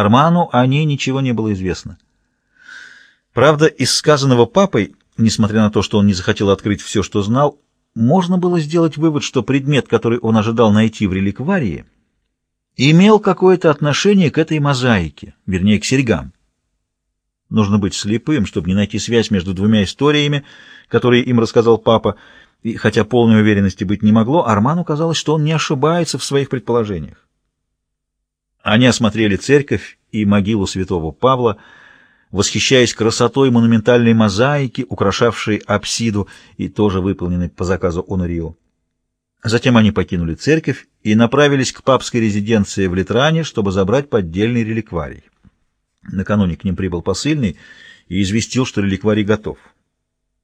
Арману о ней ничего не было известно. Правда, из сказанного папой, несмотря на то, что он не захотел открыть все, что знал, можно было сделать вывод, что предмет, который он ожидал найти в реликварии, имел какое-то отношение к этой мозаике, вернее, к серьгам. Нужно быть слепым, чтобы не найти связь между двумя историями, которые им рассказал папа, и хотя полной уверенности быть не могло, Арману казалось, что он не ошибается в своих предположениях. Они осмотрели церковь и могилу святого Павла, восхищаясь красотой монументальной мозаики, украшавшей апсиду и тоже выполненной по заказу Онорио. Затем они покинули церковь и направились к папской резиденции в Литране, чтобы забрать поддельный реликварий. Накануне к ним прибыл посыльный и известил, что реликварий готов.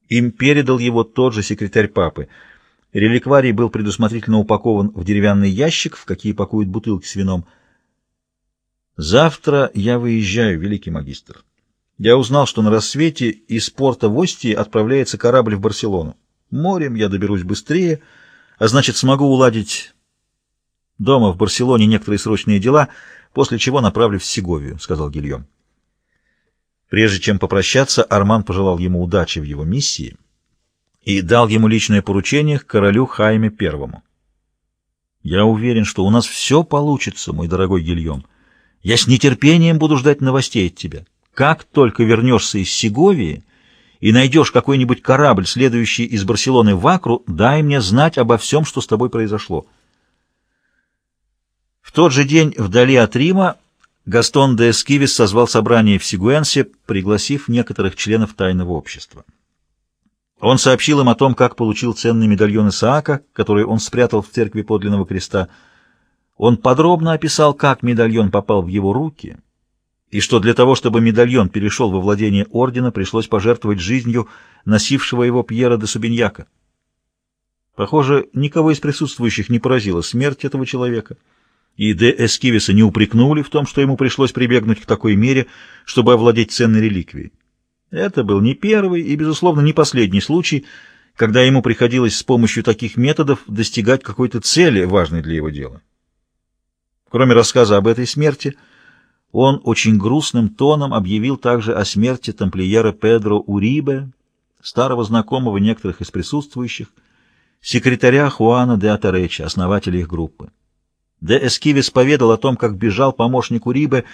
Им передал его тот же секретарь папы. Реликварий был предусмотрительно упакован в деревянный ящик, в какие пакуют бутылки с вином. «Завтра я выезжаю, великий магистр. Я узнал, что на рассвете из порта в Остии отправляется корабль в Барселону. Морем я доберусь быстрее, а значит, смогу уладить дома в Барселоне некоторые срочные дела, после чего направлюсь в Сеговию», — сказал Гильем. Прежде чем попрощаться, Арман пожелал ему удачи в его миссии и дал ему личное поручение к королю Хайме Первому. «Я уверен, что у нас все получится, мой дорогой Гильем. Я с нетерпением буду ждать новостей от тебя. Как только вернешься из Сеговии и найдешь какой-нибудь корабль, следующий из Барселоны в Акру, дай мне знать обо всем, что с тобой произошло». В тот же день вдали от Рима Гастон де Эскивис созвал собрание в Сигуэнсе, пригласив некоторых членов тайного общества. Он сообщил им о том, как получил ценный медальон Исаака, который он спрятал в церкви подлинного креста. Он подробно описал, как медальон попал в его руки, и что для того, чтобы медальон перешел во владение ордена, пришлось пожертвовать жизнью носившего его Пьера де Субиньяка. Похоже, никого из присутствующих не поразила смерть этого человека — и Де Эскивиса не упрекнули в том, что ему пришлось прибегнуть к такой мере, чтобы овладеть ценной реликвией. Это был не первый и, безусловно, не последний случай, когда ему приходилось с помощью таких методов достигать какой-то цели, важной для его дела. Кроме рассказа об этой смерти, он очень грустным тоном объявил также о смерти тамплиера Педро Урибе, старого знакомого некоторых из присутствующих, секретаря Хуана де Атареча, основателя их группы. Де Эскивис поведал о том, как бежал помощник Урибе,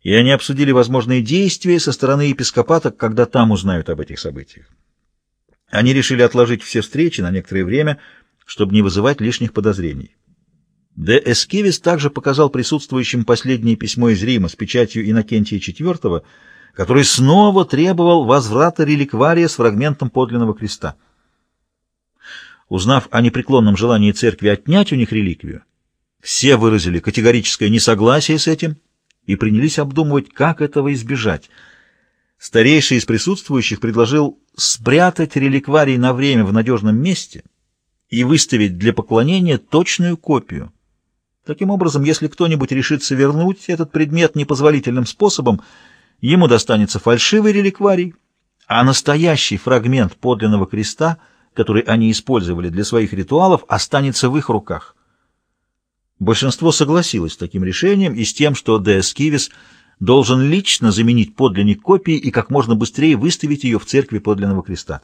и они обсудили возможные действия со стороны епископата, когда там узнают об этих событиях. Они решили отложить все встречи на некоторое время, чтобы не вызывать лишних подозрений. Де Эскивис также показал присутствующим последнее письмо из Рима с печатью Иннокентия IV, который снова требовал возврата реликвария с фрагментом подлинного креста. Узнав о непреклонном желании церкви отнять у них реликвию, все выразили категорическое несогласие с этим и принялись обдумывать, как этого избежать. Старейший из присутствующих предложил спрятать реликварий на время в надежном месте и выставить для поклонения точную копию. Таким образом, если кто-нибудь решится вернуть этот предмет непозволительным способом, ему достанется фальшивый реликварий, а настоящий фрагмент подлинного креста, который они использовали для своих ритуалов, останется в их руках. Большинство согласилось с таким решением и с тем, что Де Эскивис должен лично заменить подлинник копии и как можно быстрее выставить ее в церкви подлинного креста.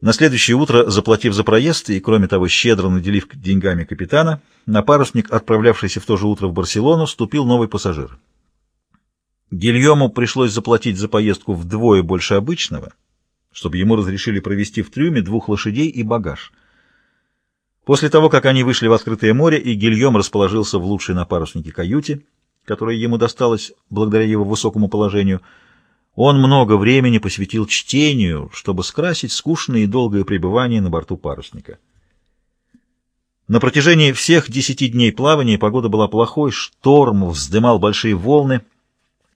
На следующее утро, заплатив за проезд и, кроме того, щедро наделив деньгами капитана, на парусник, отправлявшийся в то же утро в Барселону, вступил новый пассажир. Гильому пришлось заплатить за поездку вдвое больше обычного, чтобы ему разрешили провести в трюме двух лошадей и багаж. После того, как они вышли в открытое море, и Гильем расположился в лучшей на паруснике каюте, которая ему досталась благодаря его высокому положению, он много времени посвятил чтению, чтобы скрасить скучное и долгое пребывание на борту парусника. На протяжении всех десяти дней плавания погода была плохой, шторм вздымал большие волны,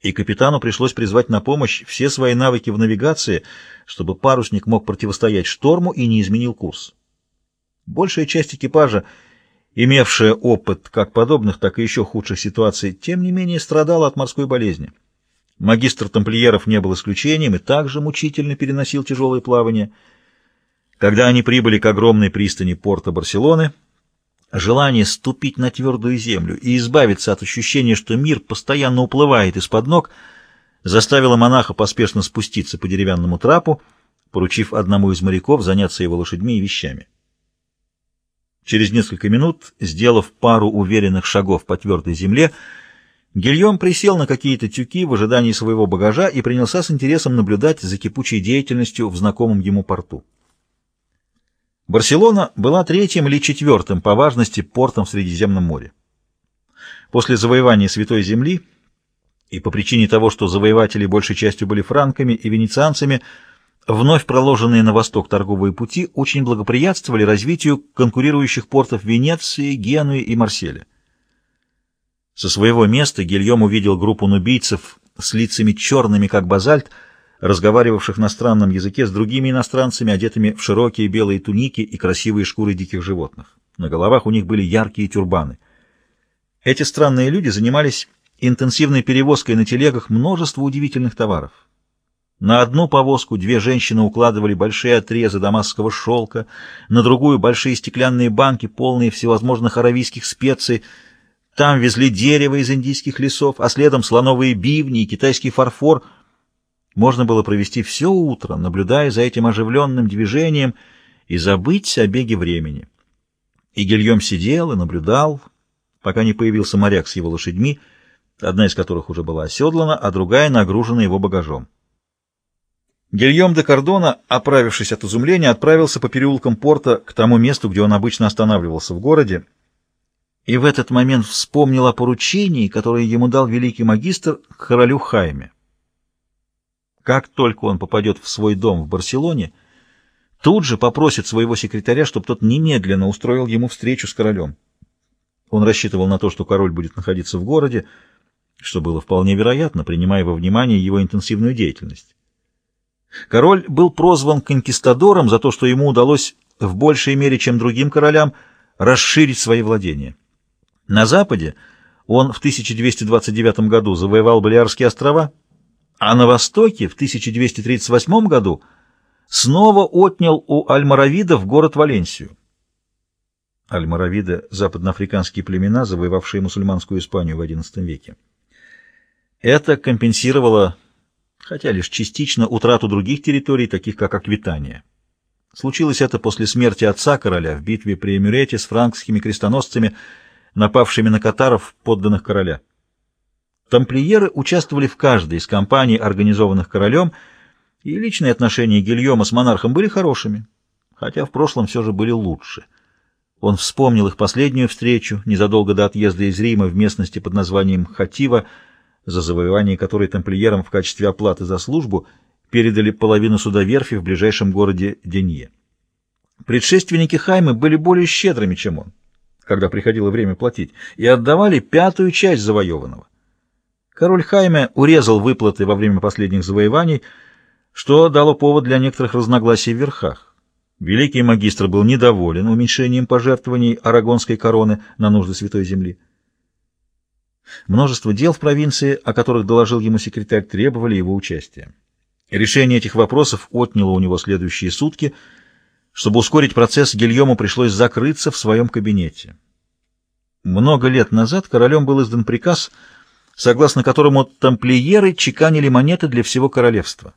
и капитану пришлось призвать на помощь все свои навыки в навигации, чтобы парусник мог противостоять шторму и не изменил курс. Большая часть экипажа, имевшая опыт как подобных, так и еще худших ситуаций, тем не менее страдала от морской болезни. Магистр тамплиеров не был исключением и также мучительно переносил тяжелое плавание. Когда они прибыли к огромной пристани порта Барселоны, Желание ступить на твердую землю и избавиться от ощущения, что мир постоянно уплывает из-под ног, заставило монаха поспешно спуститься по деревянному трапу, поручив одному из моряков заняться его лошадьми и вещами. Через несколько минут, сделав пару уверенных шагов по твердой земле, Гильем присел на какие-то тюки в ожидании своего багажа и принялся с интересом наблюдать за кипучей деятельностью в знакомом ему порту. Барселона была третьим или четвертым по важности портом в Средиземном море. После завоевания Святой Земли и по причине того, что завоеватели большей частью были франками и венецианцами, вновь проложенные на восток торговые пути очень благоприятствовали развитию конкурирующих портов Венеции, Генуи и Марселя. Со своего места Гильем увидел группу нубийцев с лицами черными, как базальт, разговаривавших на странном языке с другими иностранцами, одетыми в широкие белые туники и красивые шкуры диких животных. На головах у них были яркие тюрбаны. Эти странные люди занимались интенсивной перевозкой на телегах множества удивительных товаров. На одну повозку две женщины укладывали большие отрезы дамасского шелка, на другую — большие стеклянные банки, полные всевозможных аравийских специй. Там везли дерево из индийских лесов, а следом слоновые бивни и китайский фарфор. Можно было провести все утро, наблюдая за этим оживленным движением и забыть о беге времени. И Гильем сидел и наблюдал, пока не появился моряк с его лошадьми, одна из которых уже была оседлана, а другая нагружена его багажом. Гильем де Кордона, оправившись от изумления, отправился по переулкам порта к тому месту, где он обычно останавливался в городе, и в этот момент вспомнил о поручении, которое ему дал великий магистр королю Хайме. Как только он попадет в свой дом в Барселоне, тут же попросит своего секретаря, чтобы тот немедленно устроил ему встречу с королем. Он рассчитывал на то, что король будет находиться в городе, что было вполне вероятно, принимая во внимание его интенсивную деятельность. Король был прозван конкистадором за то, что ему удалось в большей мере, чем другим королям, расширить свои владения. На западе он в 1229 году завоевал Балиарские острова, а на востоке в 1238 году снова отнял у альмаравидов город Валенсию. Альмаравиды — западноафриканские племена, завоевавшие мусульманскую Испанию в XI веке. Это компенсировало хотя лишь частично утрату других территорий, таких как Аквитания. Случилось это после смерти отца короля в битве при Эмюрете с франкскими крестоносцами, напавшими на катаров, подданных короля. Тамплиеры участвовали в каждой из кампаний, организованных королем, и личные отношения Гильома с монархом были хорошими, хотя в прошлом все же были лучше. Он вспомнил их последнюю встречу незадолго до отъезда из Рима в местности под названием Хатива, за завоевание которой тамплиерам в качестве оплаты за службу передали половину суда верфи в ближайшем городе Денье. Предшественники Хаймы были более щедрыми, чем он, когда приходило время платить, и отдавали пятую часть завоеванного. Король Хайме урезал выплаты во время последних завоеваний, что дало повод для некоторых разногласий в верхах. Великий магистр был недоволен уменьшением пожертвований Арагонской короны на нужды Святой Земли. Множество дел в провинции, о которых доложил ему секретарь, требовали его участия. Решение этих вопросов отняло у него следующие сутки. Чтобы ускорить процесс, Гильому пришлось закрыться в своем кабинете. Много лет назад королем был издан приказ, согласно которому тамплиеры чеканили монеты для всего королевства.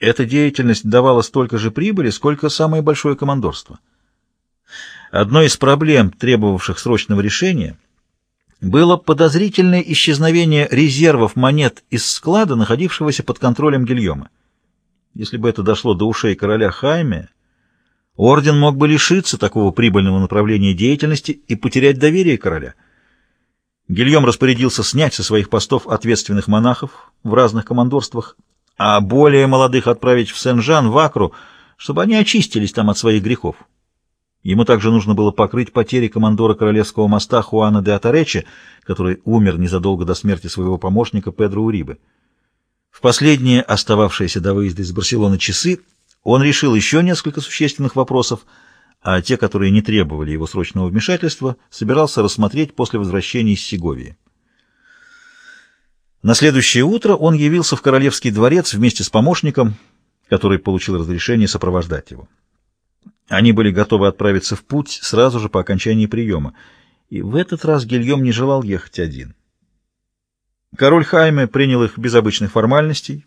Эта деятельность давала столько же прибыли, сколько самое большое командорство. Одной из проблем, требовавших срочного решения, было подозрительное исчезновение резервов монет из склада, находившегося под контролем Гильома. Если бы это дошло до ушей короля Хайме, орден мог бы лишиться такого прибыльного направления деятельности и потерять доверие короля. Гильем распорядился снять со своих постов ответственных монахов в разных командорствах, а более молодых отправить в Сен-Жан, в Акру, чтобы они очистились там от своих грехов. Ему также нужно было покрыть потери командора Королевского моста Хуана де Атаречи, который умер незадолго до смерти своего помощника Педро Урибы. В последние остававшиеся до выезда из Барселоны часы он решил еще несколько существенных вопросов, а те, которые не требовали его срочного вмешательства, собирался рассмотреть после возвращения из Сеговии. На следующее утро он явился в Королевский дворец вместе с помощником, который получил разрешение сопровождать его. Они были готовы отправиться в путь сразу же по окончании приема, и в этот раз Гильем не желал ехать один. Король Хайме принял их без обычных формальностей,